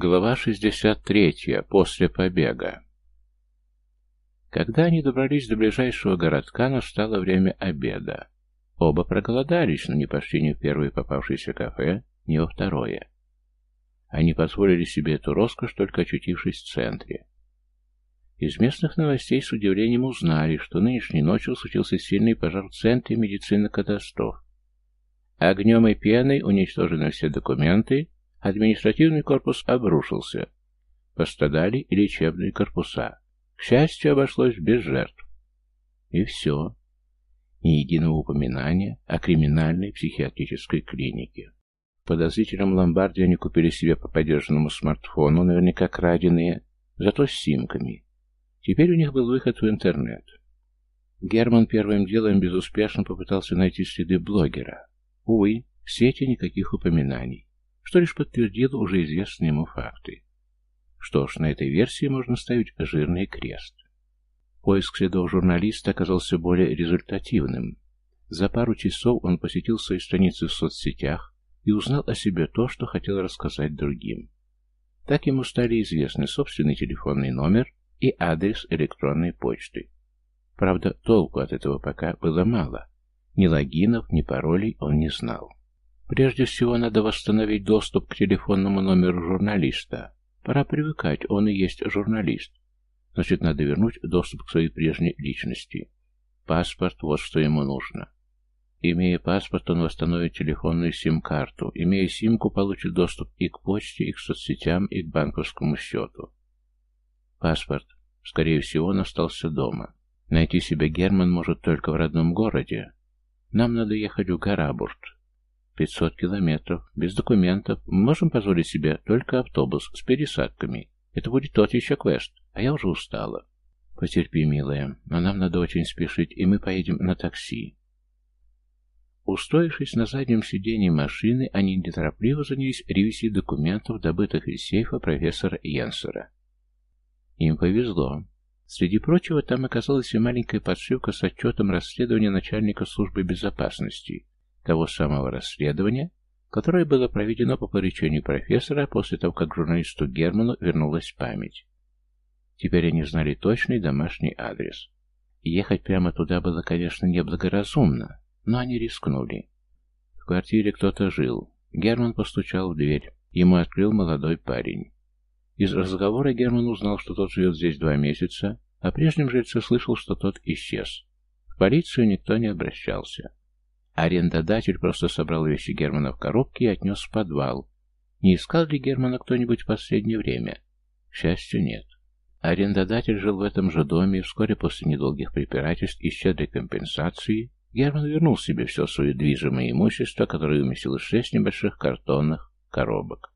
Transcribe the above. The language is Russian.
Глава 63. После побега. Когда они добрались до ближайшего городка, настало время обеда. Оба проголодались, но не пошли ни в первое попавшееся кафе, ни во второе. Они позволили себе эту роскошь, только очутившись в центре. Из местных новостей с удивлением узнали, что нынешней ночью случился сильный пожар в центре медицины катастроф. Огнем и пеной уничтожены все документы, Административный корпус обрушился. Пострадали и лечебные корпуса. К счастью, обошлось без жертв. И все. Ни единого упоминания о криминальной психиатрической клинике. В подозрительном ломбарде они купили себе по подержанному смартфону, наверняка краденые, зато с симками. Теперь у них был выход в интернет. Герман первым делом безуспешно попытался найти следы блогера. Увы, в сети никаких упоминаний что лишь подтвердило уже известные ему факты. Что ж, на этой версии можно ставить жирный крест. Поиск следов журналиста оказался более результативным. За пару часов он посетил свои страницы в соцсетях и узнал о себе то, что хотел рассказать другим. Так ему стали известны собственный телефонный номер и адрес электронной почты. Правда, толку от этого пока было мало. Ни логинов, ни паролей он не знал. Прежде всего надо восстановить доступ к телефонному номеру журналиста. Пора привыкать, он и есть журналист. Значит, надо вернуть доступ к своей прежней личности. Паспорт, вот что ему нужно. Имея паспорт, он восстановит телефонную сим-карту. Имея симку, получит доступ и к почте, и к соцсетям, и к банковскому счету. Паспорт. Скорее всего, он остался дома. Найти себя Герман может только в родном городе. Нам надо ехать в Гарабурт. Пятьсот километров, без документов. Мы можем позволить себе только автобус с пересадками. Это будет тот еще квест, а я уже устала. Потерпи, милая, но нам надо очень спешить, и мы поедем на такси. Устроившись на заднем сиденье машины, они неторопливо занялись ревизией документов, добытых из сейфа профессора Йенсера. Им повезло. Среди прочего, там оказалась и маленькая подшивка с отчетом расследования начальника службы безопасности, того самого расследования, которое было проведено по поручению профессора после того, как журналисту Герману вернулась память. Теперь они знали точный домашний адрес. Ехать прямо туда было, конечно, неблагоразумно, но они рискнули. В квартире кто-то жил. Герман постучал в дверь. Ему открыл молодой парень. Из разговора Герман узнал, что тот живет здесь два месяца, а прежнем жильце слышал, что тот исчез. В полицию никто не обращался. Арендодатель просто собрал вещи Германа в коробке и отнес в подвал. Не искал ли Германа кто-нибудь в последнее время? К счастью, нет. Арендодатель жил в этом же доме, и вскоре после недолгих препирательств и щедрой компенсации Герман вернул себе все свое движимое имущество, которое уместилось в шесть небольших картонных коробок.